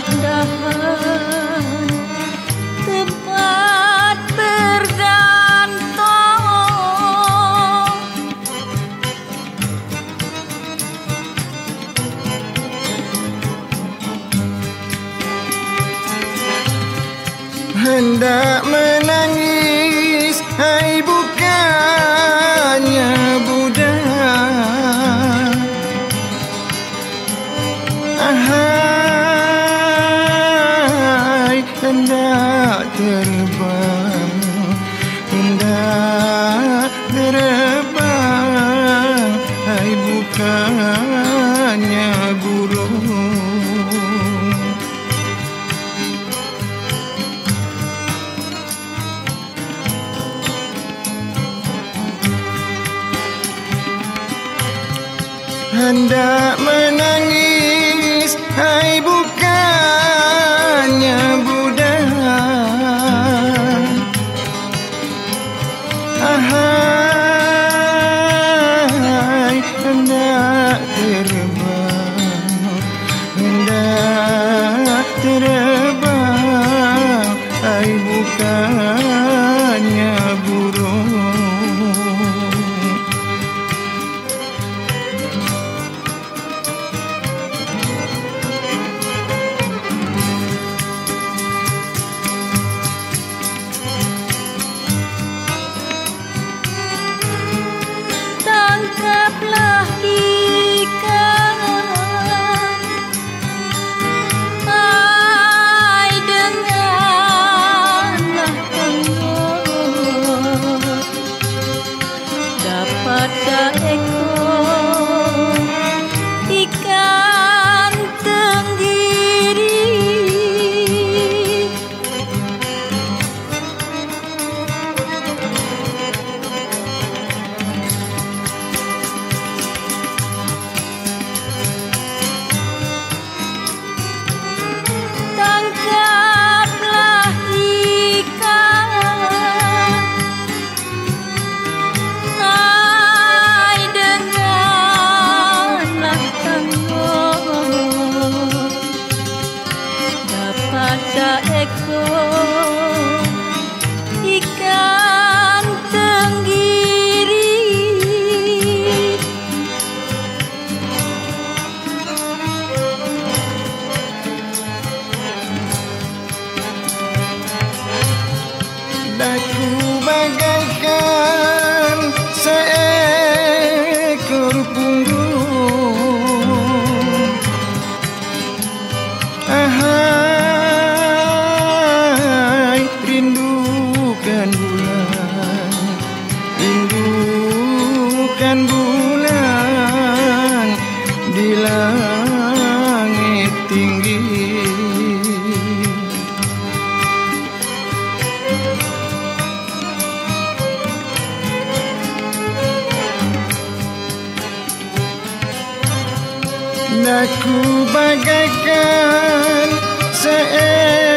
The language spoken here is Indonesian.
mudah-mudahan bergantung. Hendak men indah terbang Indah terbang. Hai bukannya burung. Hendak menangis Hai bukan तेरे like the echo Wajahku bagaikan seekor